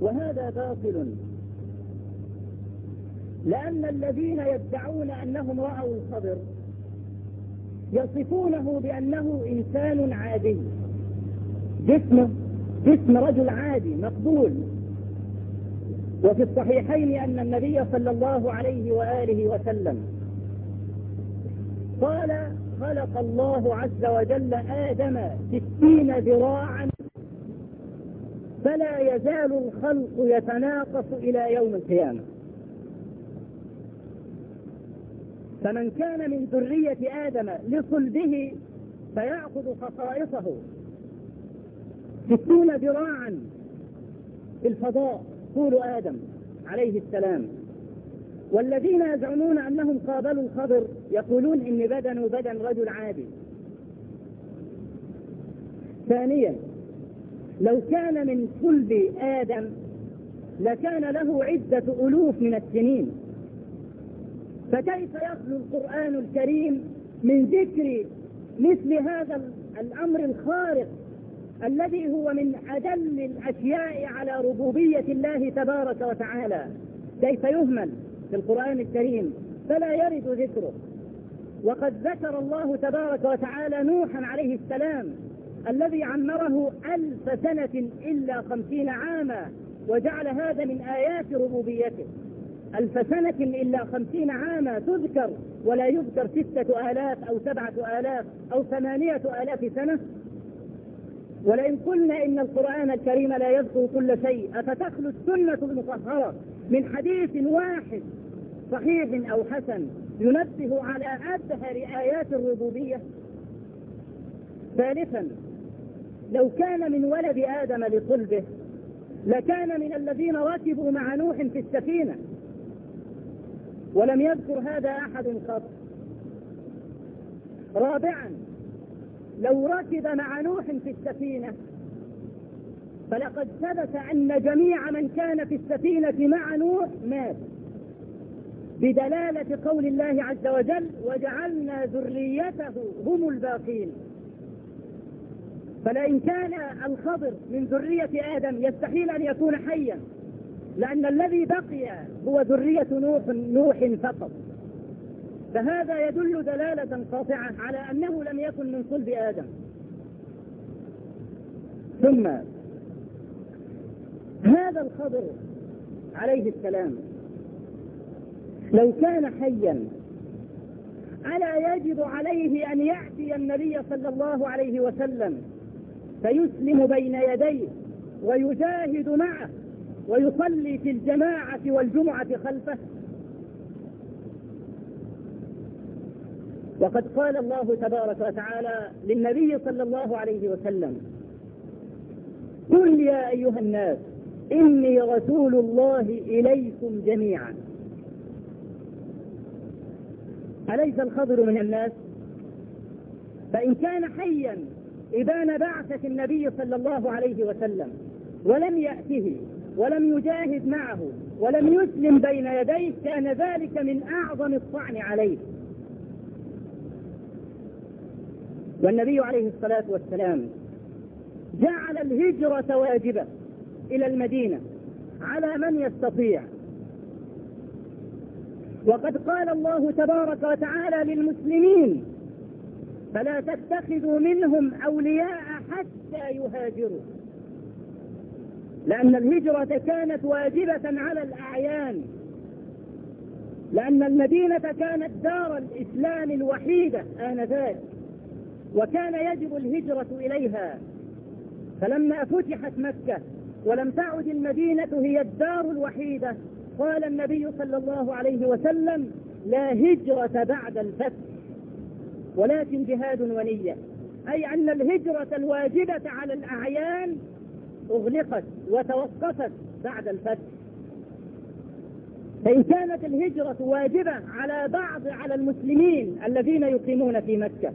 وهذا باطل. لأن الذين يدعون أنهم رأوا الخضر يصفونه بأنه إنسان عادي. جسمه جسم رجل عادي مقبول. وفي الصحيحين أن النبي صلى الله عليه وآله وسلم قال خلق الله عز وجل آدم ستين ذراعا فلا يزال الخلق يتناقص إلى يوم القيامة. فمن كان من ذرية آدم لصلبه فيأخذ خصائصه. ستون ذراعا في الفضاء طول آدم عليه السلام. والذين يزعمون أنهم قابلوا الخضر يقولون إن بدنه بدن رجل عادي. ثانيا لو كان من صلب آدم لكان له عدة ألوف من السنين. فكيف يخلو القرآن الكريم من ذكر مثل هذا الأمر الخارق الذي هو من أدل الأشياء على ربوبية الله تبارك وتعالى؟ كيف يهمل في القرآن الكريم؟ فلا يرد ذكره. وقد ذكر الله تبارك وتعالى نوحا عليه السلام الذي عمره ألف سنة إلا خمسين عاما وجعل هذا من آيات ربوبيته. ألف سنة إلا خمسين عاما تذكر ولا يذكر ستة آلاف أو سبعة آلاف أو ثمانية آلاف سنة. ولئن قلنا إن القرآن الكريم لا يذكر كل شيء أفتخلو السنة المطهرة من حديث واحد صحيح أو حسن ينبه على أبهر آيات الربوبية. ثالثا لو كان من ولد آدم لصلبه لكان من الذين ركبوا مع نوح في السفينة. ولم يذكر هذا أحد قط. رابعا لو ركب مع نوح في السفينة فلقد ثبت أن جميع من كان في السفينة مع نوح مات. بدلالة قول الله عز وجل وجعلنا ذريته هم الباقين فلئن كان الخضر من ذرية آدم يستحيل أن يكون حيا لأن الذي بقي هو ذرية نوح نوح فقط. فهذا يدل دلالة قاطعة على أنه لم يكن من صلب آدم. ثم هذا الخضر عليه السلام لو كان حيا ألا يجب عليه أن يأتي النبي صلى الله عليه وسلم فيسلم بين يديه ويجاهد معه ويصلي في الجماعة والجمعة خلفه. وقد قال الله تبارك وتعالى للنبي صلى الله عليه وسلم قل يا أيها الناس إني رسول الله إليكم جميعا. أليس الخضر من الناس؟ فإن كان حيا إبان بعثة النبي صلى الله عليه وسلم ولم يأته ولم يجاهد معه ولم يسلم بين يديه كان ذلك من أعظم الطعن عليه. والنبي عليه الصلاة والسلام جعل الهجرة واجبة إلى المدينة على من يستطيع. وقد قال الله تبارك وتعالى للمسلمين فلا تتخذوا منهم أولياء حتى يهاجروا. لأن الهجرة كانت واجبة على الأعيان. لأن المدينة كانت دار الإسلام الوحيدة آنذاك وكان يجب الهجرة إليها. فلما فتحت مكة ولم تعد المدينة هي الدار الوحيدة قال النبي صلى الله عليه وسلم لا هجرة بعد الفتح. ولكن جهاد ونية. أي أن الهجرة الواجبة على الأعيان أغلقت وتوقفت بعد الفتح. فإن كانت الهجرة واجبة على بعض على المسلمين الذين يقيمون في مكة.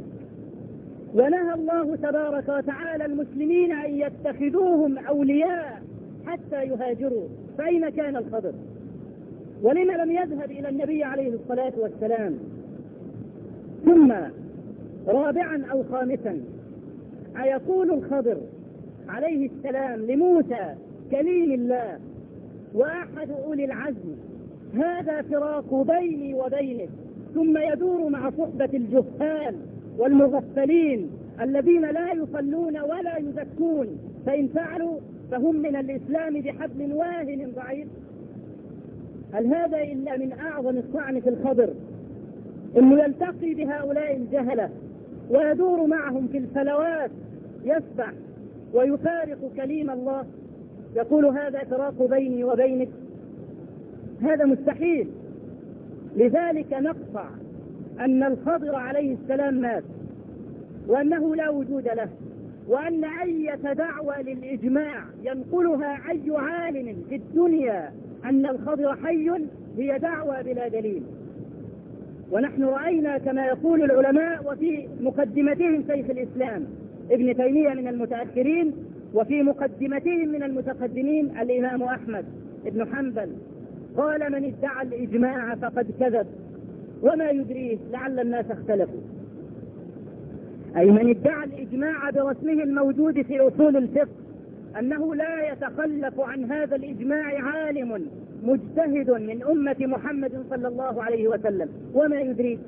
ونهى الله تبارك وتعالى المسلمين أن يتخذوهم أولياء حتى يهاجروا. فأين كان الخضر ولم لم يذهب إلى النبي عليه الصلاة والسلام؟ ثم رابعا أو خامسا. أيقول الخضر عليه السلام لموسى كليم الله وأحد أولي العزم هذا فراق بيني وبينك ثم يدور مع صحبة الجهال والمغفلين الذين لا يصلون ولا يزكون فإن فعلوا فهم من الإسلام بحبل واهن ضعيف. هل هذا إلا من أعظم الطعن في الخبر إنه يلتقي بهؤلاء الجهلة ويدور معهم في الفلوات يسبح ويفارق كليم الله. يقول هذا فراق بيني وبينك؟ هذا مستحيل. لذلك نقطع أن الخضر عليه السلام مات وأنه لا وجود له وأن أي دعوة للإجماع ينقلها أي عالم في الدنيا أن الخضر حي هي دعوة بلا دليل. ونحن رأينا كما يقول العلماء وفي مقدمتهم شيخ الإسلام ابن تيمية من المتأخرين وفي مقدمتهم من المتقدمين الإمام أحمد بن حنبل. قال من ادعى الإجماع فقد كذب. وما يدريه لعل الناس اختلفوا. أي من ادعى الإجماع برسمه الموجود في أصول الفقه أنه لا يتخلف عن هذا الإجماع عالم. مجتهد من أمة محمد صلى الله عليه وسلم. وما يدريك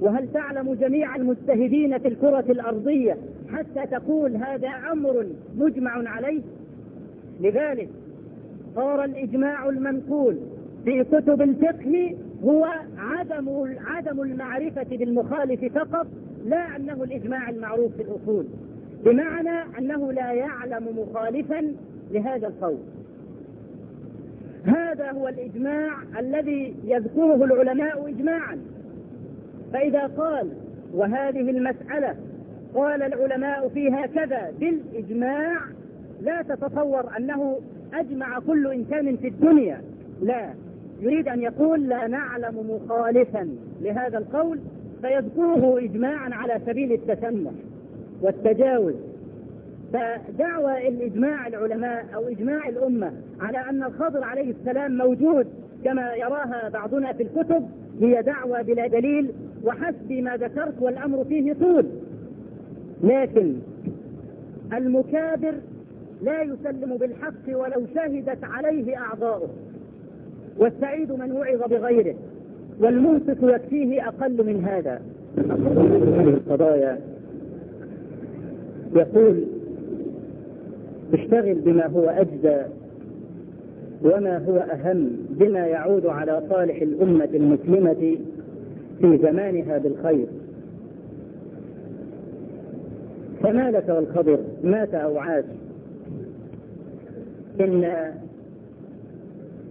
وهل تعلم جميع المجتهدين في الكرة الأرضية حتى تقول هذا أمر مجمع عليه؟ لذلك صار الإجماع المنقول في كتب الفقه هو عدم عدم المعرفة بالمخالف فقط لا أنه الإجماع المعروف في الأصول. بمعنى أنه لا يعلم مخالفا لهذا القول. هذا هو الإجماع الذي يذكره العلماء إجماعا. فإذا قال وهذه المسألة قال العلماء فيها كذا بالإجماع لا تتصور أنه أجمع كل إنسان في الدنيا. لا يريد أن يقول لا نعلم مخالفا لهذا القول فيذكره إجماعا على سبيل التسمح والتجاوز. فدعوى الإجماع العلماء أو إجماع الأمة على أن الخضر عليه السلام موجود كما يراها بعضنا في الكتب هي دعوة بلا دليل وحسب ما ذكرت والأمر فيه طول. لكن المكابر لا يسلم بالحق ولو شهدت عليه أعضاؤه والسعيد من وعظ بغيره والمنصف يكفيه أقل من هذا. القضايا يقول اشتغل بما هو أجدى وما هو أهم بما يعود على صالح الأمة المسلمة في زمانها بالخير. فما لك والخضر مات أو عاش؟ إن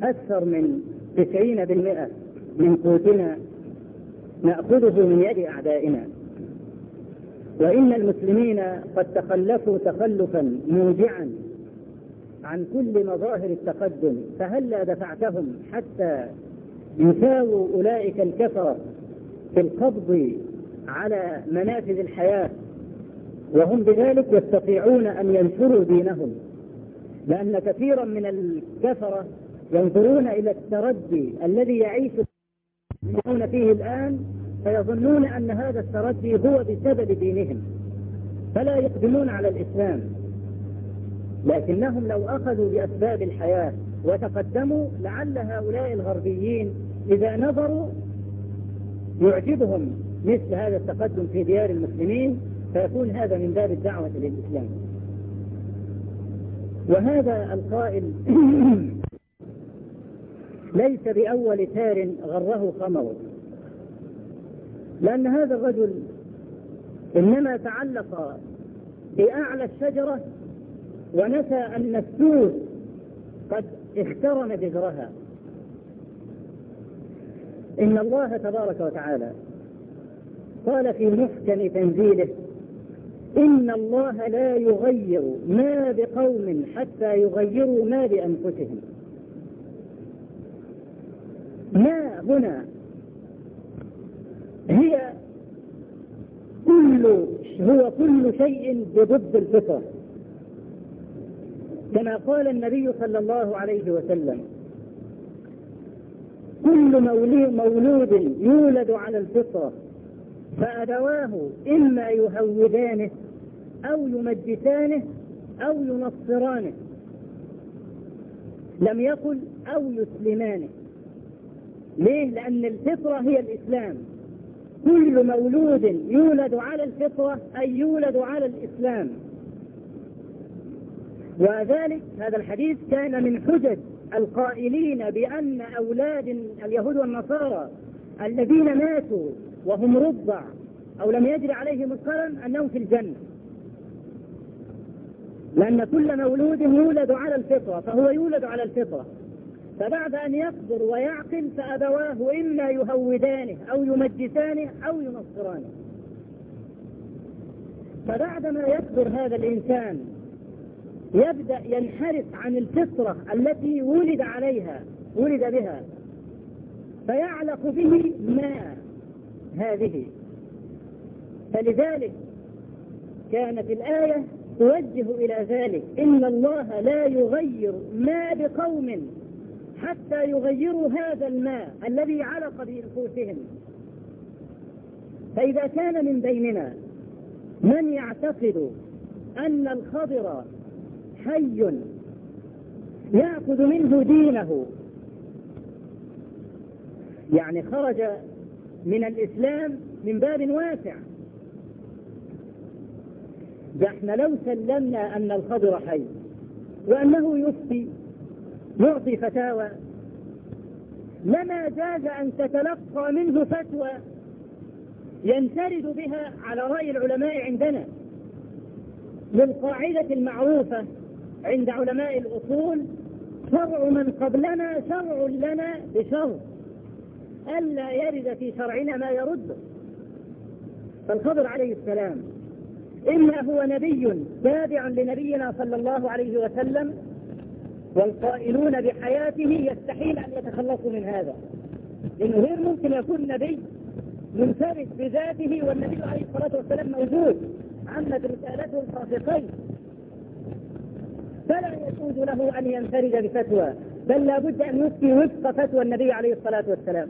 أكثر من تسعين بالمئة من قوتنا نأخذه من يد أعدائنا. وإن المسلمين قد تخلفوا تخلفا موجعا عن كل مظاهر التقدم فهلا دفعتهم حتى يساووا أولئك الكفرة في القبض على منافذ الحياة وهم بذلك يستطيعون أن ينشروا دينهم؟ لأن كثيرا من الكفرة ينظرون إلى التردي الذي يعيش فيه الآن فيظنون أن هذا التردي هو بسبب دينهم فلا يقدمون على الإسلام. لكنهم لو أخذوا بأسباب الحياة وتقدموا لعل هؤلاء الغربيين إذا نظروا يعجبهم مثل هذا التقدم في ديار المسلمين فيكون هذا من باب الدعوة للإسلام. وهذا القائل ليس بأول تار غره خمر لأن هذا الرجل إنما تعلق بأعلى الشجرة ونسى أن السوس قد اخترن جذرها إن الله تبارك وتعالى قال في محكم تنزيله إن الله لا يغير ما بقوم حتى يغيروا ما بأنفسهم. ما هنا هي كل هو كل شيء بضد الفطرة كما قال النبي صلى الله عليه وسلم كل مولود يولد على الفطرة فأبواه إما يهودانه أو يمجسانه أو ينصرانه لم يقل أو يسلمانه. ليه؟ لأن الفطرة هي الإسلام. كل مولود يولد على الفطرة أي يولد على الإسلام. وذلك هذا الحديث كان من حجج القائلين بأن أولاد اليهود والنصارى الذين ماتوا وهم رضع أو لم يجري عليهم القلم أنهم في الجنة. لأن كل مولود يولد على الفطرة فهو يولد على الفطرة. فبعد أن يكبر ويعقل فأبواه إما يهودانه أو يمجسانه أو ينصرانه. فبعدما يكبر هذا الإنسان يبدأ ينحرف عن الفطرة التي ولد عليها ولد بها. فيعلق به ما هذه. فلذلك كانت الآية توجه إلى ذلك. إن الله لا يغير ما بقوم حتى يغيروا هذا الماء الذي علق بنفوسهم فإذا كان من بيننا من يعتقد أن الخضر حي يأخذ منه دينه يعني خرج من الإسلام من باب واسع. ده إحنا لو سلمنا أن الخضر حي وأنه يفتي يعطي فتاوى. لما جاز أن تتلقى منه فتوى ينفرد بها على رأي العلماء عندنا للقاعدة المعروفة عند علماء الأصول شرع من قبلنا شرع لنا بشرط ألا يرد في شرعنا ما يرده فالخضر عليه السلام. إما هو نبي تابع لنبينا صلى الله عليه وسلم والقائلون بحياته يستحيل أن يتخلصوا من هذا. لأنه غير ممكن يكون نبي منفرد بذاته والنبي عليه الصلاة والسلام موجود. عمت رسالته الفاسقين فلا يجوز له أن ينفرد بفتوى بل لا بد أن يفتي وفق فتوى النبي عليه الصلاة والسلام.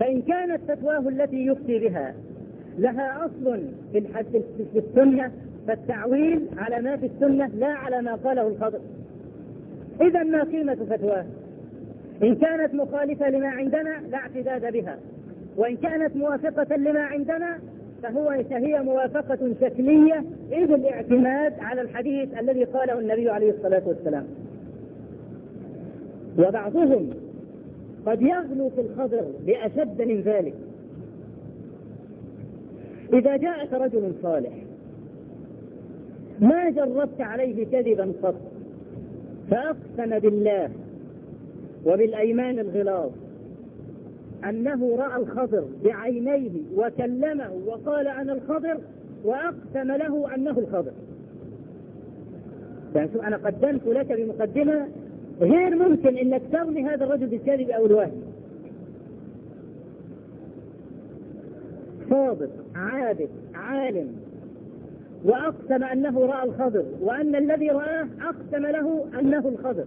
فإن كانت فتواه التي يفتي بها لها أصل في في السنة فالتعويل على ما في السنة لا على ما قاله الخضر إذا ما قيمة فتواه إن كانت مخالفة لما عندنا لا اعتداد بها. وإن كانت موافقة لما عندنا فهو فهي موافقة شكلية إذ الاعتماد على الحديث الذي قاله النبي عليه الصلاة والسلام. وبعضهم قد يغلو في الخضر بأشد من ذلك. إذا جاءك رجل صالح ما جربت عليه كذبا قط. فأقسم بالله وبالأيمان الغلاظ أنه رأى الخضر بعينيه وكلمه وقال أنا الخضر وأقسم له أنه الخضر. يعني شوف أنا قدمت لك بمقدمة غير ممكن أنك ترمي هذا الرجل بالكذب أو الوهم صادق عابد عالم. وأقسم أنه رأى الخضر وأن الذي رآه أقسم له أنه الخضر.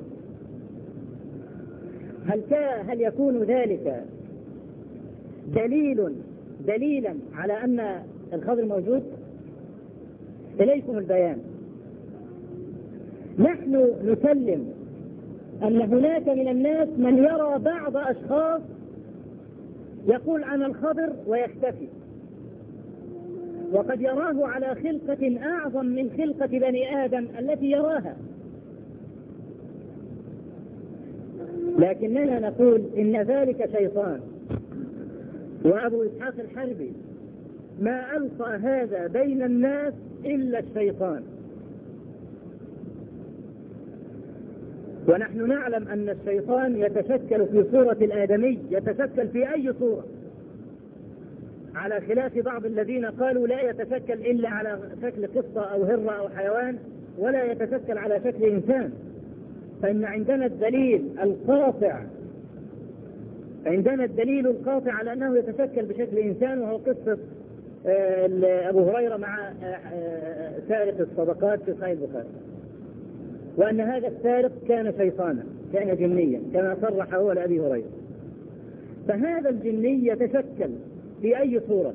هل هل يكون ذلك دليل دليلا على أن الخضر موجود؟ إليكم البيان. نحن نسلم أن هناك من الناس من يرى بعض أشخاص يقول أنا الخضر ويختفي. وقد يراه على خلقة أعظم من خلقة بني آدم التي يراها. لكننا نقول إن ذلك شيطان. وأبو إسحاق الحربي ما ألقى هذا بين الناس إلا الشيطان. ونحن نعلم أن الشيطان يتشكل في صورة الآدمي يتشكل في أي صورة. على خلاف بعض الذين قالوا لا يتشكل إلا على شكل قصة أو هرة أو حيوان ولا يتشكل على شكل إنسان. فإن عندنا الدليل القاطع عندنا الدليل القاطع على أنه يتشكل بشكل إنسان وهو قصة آه، أبو هريرة مع آه، آه، سارق الصدقات في صحيح البخاري. وأن هذا السارق كان شيطانا كان جنيا كما صرح هو لأبي هريرة. فهذا الجني يتشكل في أي صورة.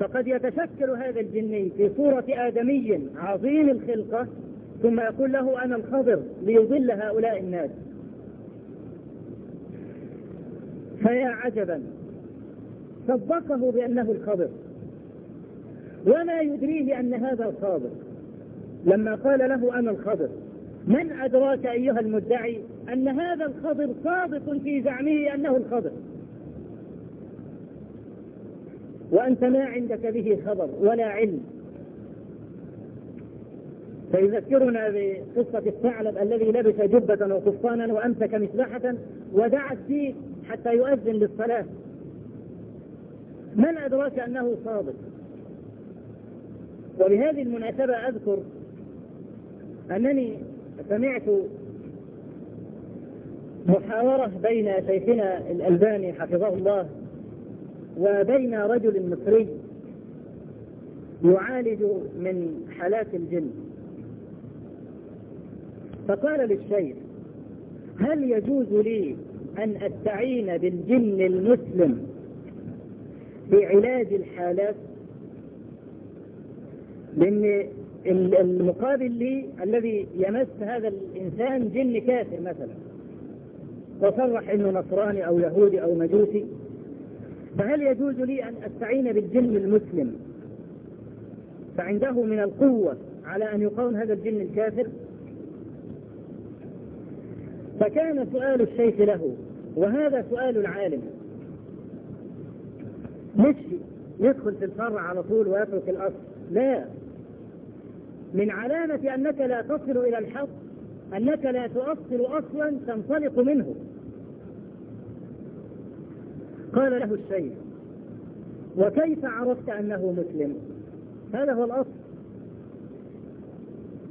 فقد يتشكل هذا الجني في صورة آدمي عظيم الخلقة ثم يقول له أنا الخضر ليضل هؤلاء الناس. فيا عجبا صدقه بأنه الخضر. وما يدريه أن هذا الخاضر. لما قال له أنا الخضر من أدراك أيها المدعي أن هذا الخضر صادق في زعمه أنه الخضر؟ وأنت ما عندك به خبر ولا علم. فيذكرنا بقصة الثعلب الذي لبس جبة وقفطانا وأمسك مسبحة ودعا الدين حتى يؤذن للصلاة. من أدراك أنه صادق؟ وبهذه المناسبة أذكر أنني سمعت محاورة بين شيخنا الألباني حفظه الله وبين رجل مصري يعالج من حالات الجن. فقال للشيخ هل يجوز لي أن أستعين بالجن المسلم في علاج الحالات؟ لأن المقابل لي الذي يمس هذا الإنسان جن كافر مثلا. وصرح أنه نصراني أو يهودي أو مجوسي. فهل يجوز لي أن أستعين بالجن المسلم فعنده من القوة على أن يقاوم هذا الجن الكافر؟ فكان سؤال الشيخ له وهذا سؤال العالم. مش يدخل في الفرع على طول ويترك الأصل لا. من علامة أنك لا تصل إلى الحق أنك لا تؤصل أصلا تنطلق منه. قال له الشيخ وكيف عرفت أنه مسلم؟ هذا هو الأصل.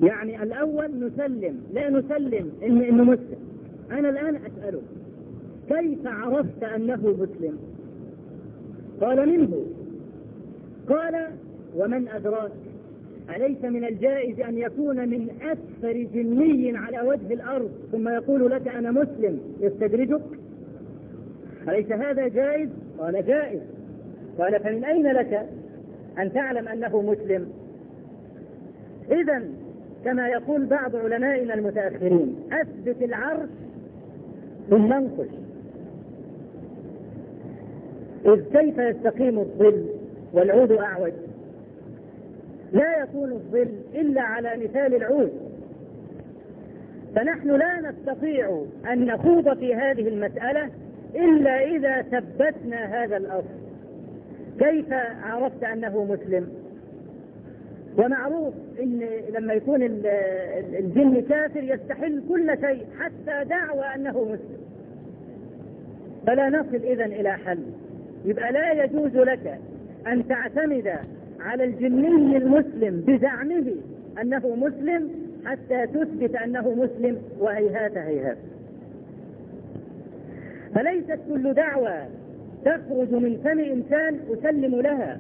يعني الأول نسلم لا نسلم إن إنه مسلم. أنا الآن أسأله كيف عرفت أنه مسلم؟ قال منه. قال ومن أدراك؟ أليس من الجائز أن يكون من أكثر جني على وجه الأرض ثم يقول لك أنا مسلم يستدرجك؟ أليس هذا جائز؟ قال جائز. قال فمن أين لك أن تعلم أنه مسلم؟ إذا كما يقول بعض علمائنا المتأخرين أثبت العرش ثم انقش إذ كيف يستقيم الظل والعود أعوج؟ لا يكون الظل إلا على مثال العود. فنحن لا نستطيع أن نخوض في هذه المسألة إلا إذا ثبتنا هذا الأصل. كيف عرفت أنه مسلم؟ ومعروف إن لما يكون الجن كافر يستحل كل شيء حتى دعوى أنه مسلم. فلا نصل اذا إلى حل. يبقى لا يجوز لك أن تعتمد على الجني المسلم بزعمه أنه مسلم حتى تثبت أنه مسلم وهيهات هيهات. فليست كل دعوة تخرج من فم إنسان أسلم لها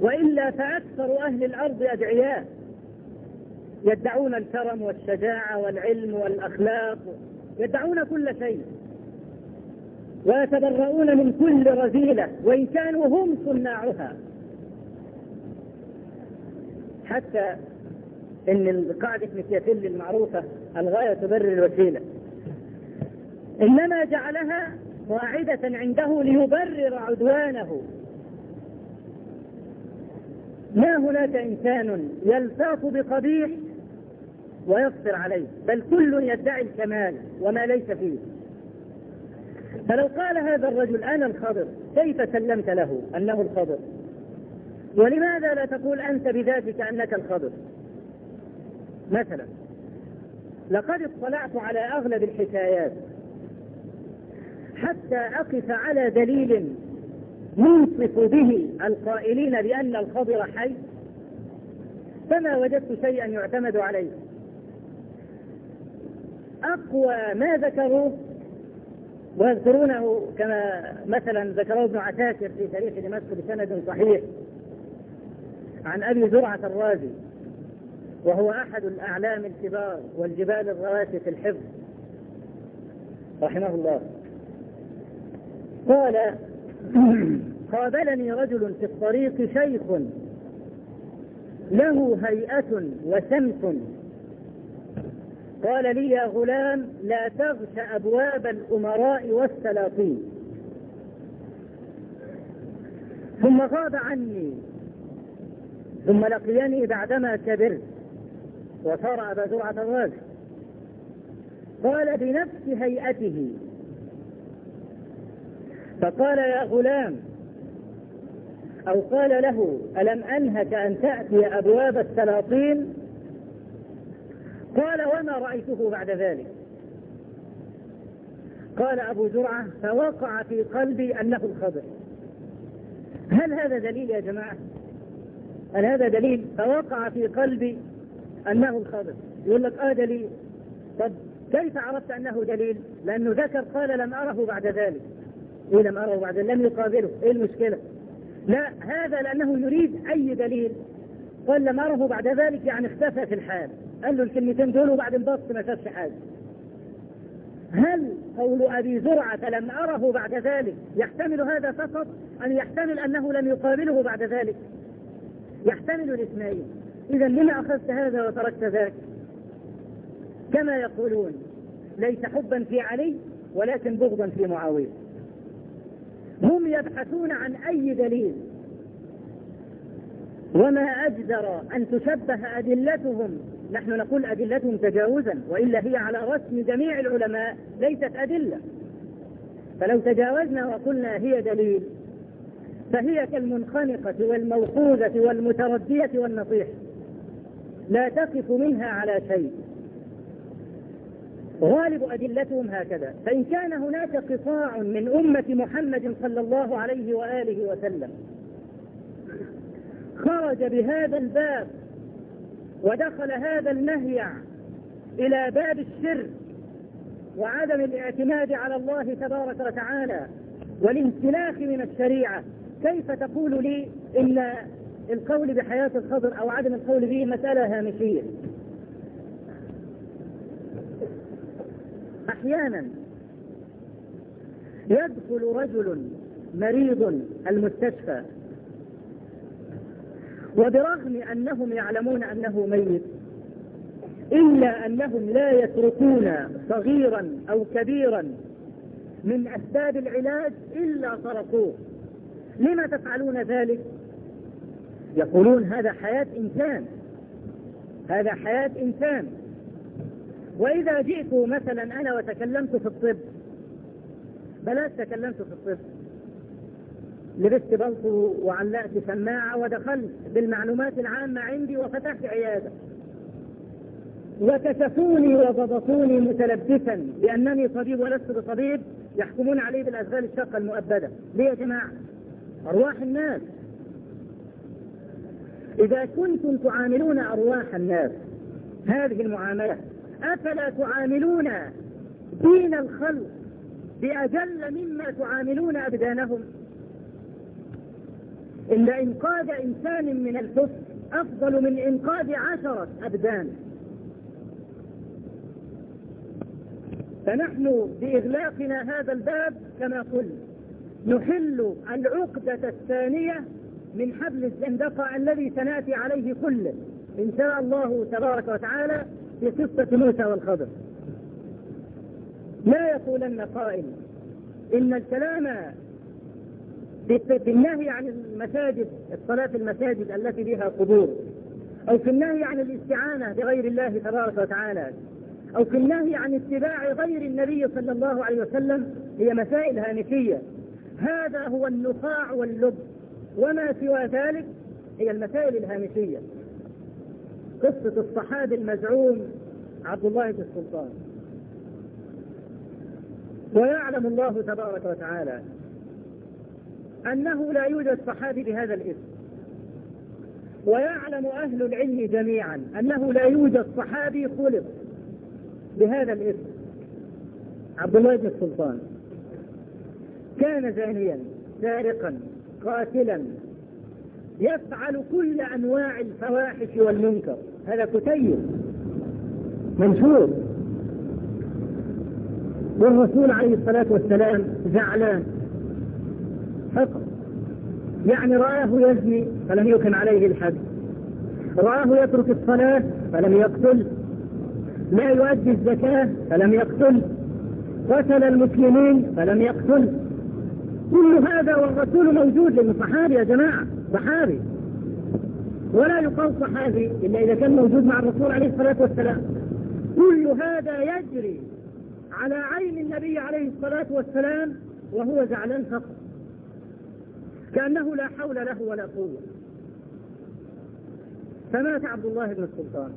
وإلا فأكثر أهل الأرض أدعياء يدعون الكرم والشجاعة والعلم والأخلاق يدعون كل شيء ويتبرؤون من كل رذيلة وإن كانوا هم صناعها. حتى إن قاعدة مكيافيل المعروفة الغاية تبرر الوسيلة. إنما جعلها قاعدة عنده ليبرر عدوانه. ما هناك إنسان يلتاف بقبيح ويصبر عليه بل كل يدعي الكمال وما ليس فيه. فلو قال هذا الرجل أنا الخضر كيف سلمت له أنه الخضر؟ ولماذا لا تقول أنت بذاتك أنك الخضر؟ مثلا لقد اطلعت على أغلب الحكايات حتى أقف على دليل ينصف به القائلين بأن الخضر حي فما وجدت شيئا يعتمد عليه. أقوى ما ذكروه ويذكرونه كما مثلا ذكره ابن عساكر في تاريخ دمشق بسند صحيح عن أبي زرعة الرازي وهو أحد الأعلام الكبار والجبال الرواسي في الحفظ رحمه الله. قال قابلني رجل في الطريق شيخ له هيئة وسمت. قال لي يا غلام لا تغش أبواب الأمراء والسلاطين. ثم غاب عني. ثم لقيني بعدما كبرت وصار أبا زرعة الراجل قال بنفس هيئته فقال يا غلام أو قال له ألم أنهك أن تأتي أبواب السلاطين؟ قال وما رأيته بعد ذلك؟ قال أبو زرعة فوقع في قلبي أنه الخضر. هل هذا دليل يا جماعة؟ هل هذا دليل؟ فوقع في قلبي أنه الخضر. يقول لك آه دليل. طب كيف عرفت أنه دليل؟ لأنه ذكر قال لم أره بعد ذلك. إيه لم أره بعد ذلك لم يقابله. إيه المشكلة؟ لا هذا لأنه يريد أي دليل. قال لم أره بعد ذلك يعني اختفى في الحال. قال له الكلمتين دول وبعدين بص ما شافش حاجة. هل قول أبي زرعة لم أره بعد ذلك يحتمل هذا فقط؟ أم يحتمل أنه لم يقابله بعد ذلك؟ يحتمل الاثنين. إذا لما أخذت هذا وتركت ذاك؟ كما يقولون ليس حبا في علي ولكن بغضا في معاوية. هم يبحثون عن أي دليل. وما أجدر أن تشبه أدلتهم. نحن نقول أدلتهم تجاوزا وإلا هي على رسم جميع العلماء ليست أدلة. فلو تجاوزنا وقلنا هي دليل فهي كالمنخنقة والموقوذة والمتردية والنصيحة. لا تقف منها على شيء. غالب أدلتهم هكذا. فإن كان هناك قطاع من أمة محمد صلى الله عليه وآله وسلم خرج بهذا الباب ودخل هذا النهي إلى باب الشرك وعدم الاعتماد على الله تبارك وتعالى والانسلاخ من الشريعة كيف تقول لي إن القول بحياة الخضر أو عدم القول به مسألة هامشية؟ أحيانا يدخل رجل مريض المستشفى وبرغم أنهم يعلمون أنه ميت إلا أنهم لا يتركون صغيرا أو كبيرا من أسباب العلاج إلا طرقوه لما تفعلون ذلك؟ يقولون هذا حياة إنسان هذا حياة إنسان. وإذا جئت مثلا أنا وتكلمت في الطب بلاش تكلمت في الطب. لبست بلطو وعلقت سماعة ودخلت بالمعلومات العامة عندي وفتحت عيادة. وكشفوني وضبطوني متلبسا بأنني طبيب ولست بطبيب يحكمون علي بالأشغال الشاقة المؤبدة. ليه يا جماعة؟ أرواح الناس. إذا كنتم تعاملون أرواح الناس هذه المعاملة أفلا تعاملون دين الخلق بأجل مما تعاملون أبدانهم؟ إن إنقاذ إنسان من الكفر أفضل من إنقاذ عشرة أبدان. فنحن بإغلاقنا هذا الباب كما قلت نحل العقدة الثانية من حبل الزندقة الذي سنأتي عليه كله. إن شاء الله تبارك وتعالى في قصة موسى والخضر. لا يقولن قائل إن الكلام في النهي عن المساجد الصلاة في المساجد التي فيها قبور أو في النهي عن الاستعانة بغير الله تبارك وتعالى أو في النهي عن اتباع غير النبي صلى الله عليه وسلم هي مسائل هامشية. هذا هو النخاع واللب وما سوى ذلك هي المسائل الهامشية. قصة الصحابي المزعوم عبد الله بن السلطان. ويعلم الله تبارك وتعالى أنه لا يوجد صحابي بهذا الاسم. ويعلم أهل العلم جميعا أنه لا يوجد صحابي خلق بهذا الاسم. عبد الله بن السلطان. كان زانيا سارقا قاتلا يفعل كل أنواع الفواحش والمنكر. هذا كتيب منشور. والرسول عليه الصلاة والسلام زعلان. فقط. يعني رآه يزني فلم يكن عليه الحد. رآه يترك الصلاة فلم يقتل. لا يؤدي الزكاة فلم يقتل. قتل المسلمين فلم يقتل. كل هذا والرسول موجود لأنه صحابي يا جماعة. صحابي. ولا يقال صحابي إلا إذا كان موجود مع الرسول عليه الصلاة والسلام. كل هذا يجري على عين النبي عليه الصلاة والسلام وهو زعلان فقط. كأنه لا حول له ولا قوة. فمات عبد الله بن السلطان.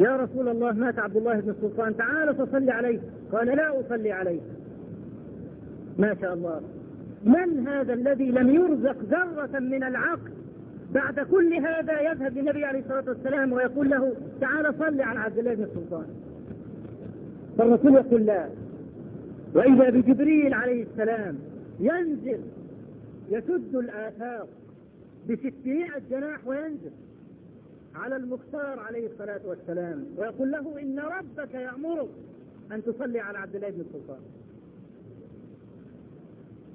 يا رسول الله مات عبد الله بن السلطان. تعال فصل عليه. قال لا أصلي عليه. ما شاء الله. من هذا الذي لم يرزق ذرة من العقل بعد كل هذا يذهب للنبي عليه الصلاة والسلام ويقول له تعال صل على عبد الله بن السلطان فالرسول يقول لا. وإذا بجبريل عليه السلام ينزل يسد الآفاق بستمائة جناح وينزل على المختار عليه الصلاة والسلام ويقول له إن ربك يأمرك أن تصلي على عبد الله بن السلطان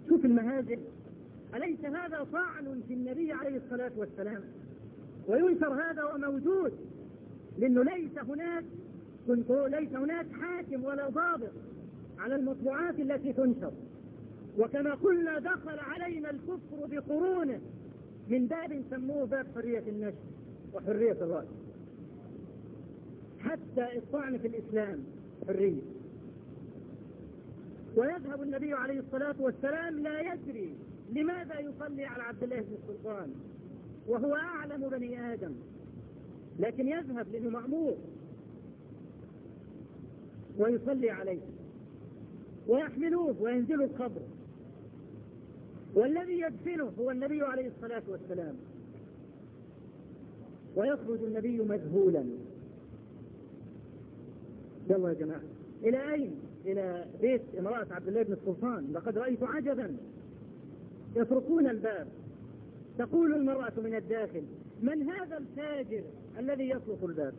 شوف المهازل أليس هذا طعن في النبي عليه الصلاة والسلام؟ وينشر هذا وموجود لأنه ليس هناك كنت ليس هناك حاكم ولا ضابط على المطبوعات التي تنشر. وكما قلنا دخل علينا الكفر بقرونه من باب سموه باب حرية النشر وحرية الرأي. حتى الطعن في الإسلام حرية. ويذهب النبي عليه الصلاة والسلام لا يدري لماذا يصلي على عبد الله بن السلطان وهو أعلم بني آدم. لكن يذهب لأنه مأمور. ويصلي عليه. ويحملوه وينزلوا القبر. والذي يدفنه هو النبي عليه الصلاة والسلام. ويخرج النبي مذهولا. يلا يا جماعة. إلى أين؟ إلى بيت امرأة عبد الله بن السلطان لقد رأيت عجبا. يطرقون الباب. تقول المرأة من الداخل من هذا الفاجر الذي يطرق الباب؟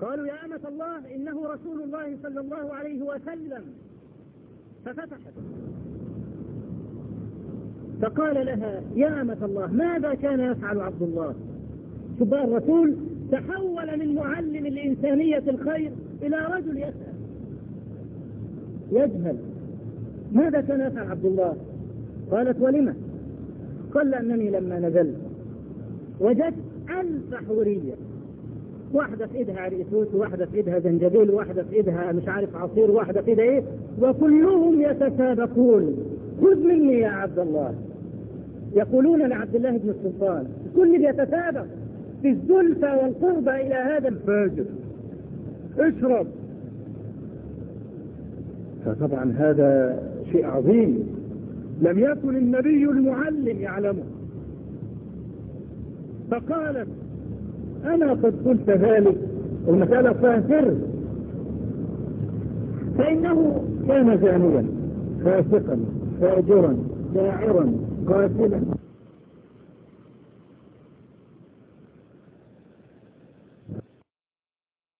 قالوا يا أمة الله إنه رسول الله صلى الله عليه وسلم. ففتحت. فقال لها يا أمة الله ماذا كان يفعل عبد الله؟ شبه الرسول تحول من معلم الإنسانية الخير إلى رجل يسأل. يجهل. ماذا كان يفعل عبد الله؟ قالت ولم قال أنني لما نزلت وجدت ألف حورية. واحدة في إيدها عريسوس وواحدة في إيدها زنجبيل وواحدة في إيدها مش عارف عصير وواحدة في إيدها إيه؟ وكلهم يتسابقون. خذ مني يا عبد الله. يقولون لعبد الله بن السلطان الكل بيتسابق في الزلفى والقربة إلى هذا الفاجر. اشرب. فطبعا هذا شيء عظيم. لم يكن النبي المعلم يعلمه. فقالت أنا قد قلت ذلك المسألة فيها سر فإنه كان زانيا فاسقا فاجرا شاعرا قاتلا.